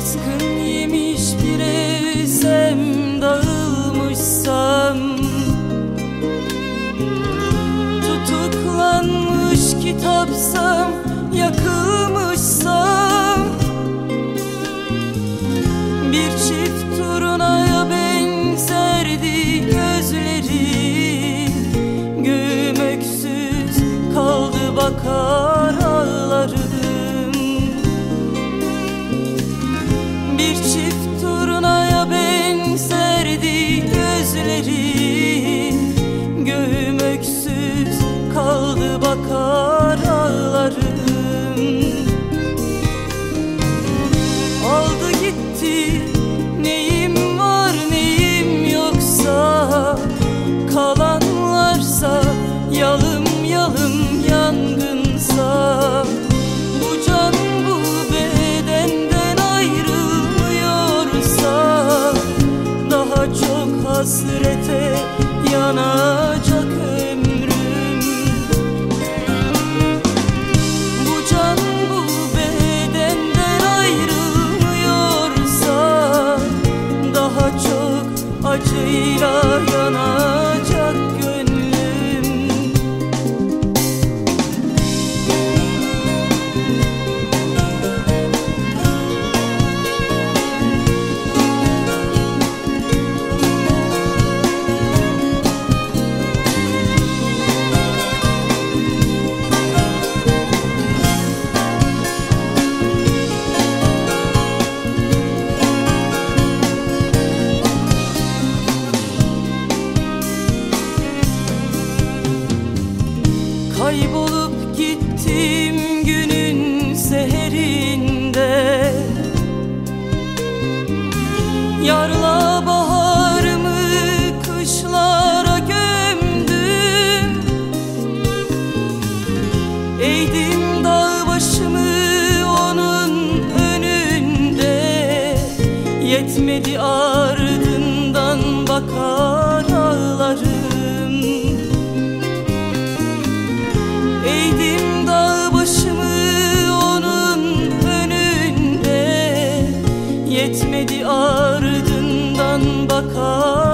Baskın yemiş bir ezem dağılmışsam Tutuklanmış kitapsam yakılmışsam Bir çift turunaya benzerdi gözleri Göğüm kaldı bakar yalım yalım yangınsa Bu can bu bedenden ayrılıyorsa Daha çok hasrete yanacak ömrüm. Bu can bu bedenden ayrılmıyorsa Daha çok acıyla Yetmedi ardından bakar ağlarım. Eğdim dağ başımı onun önünde. Yetmedi ardından bakar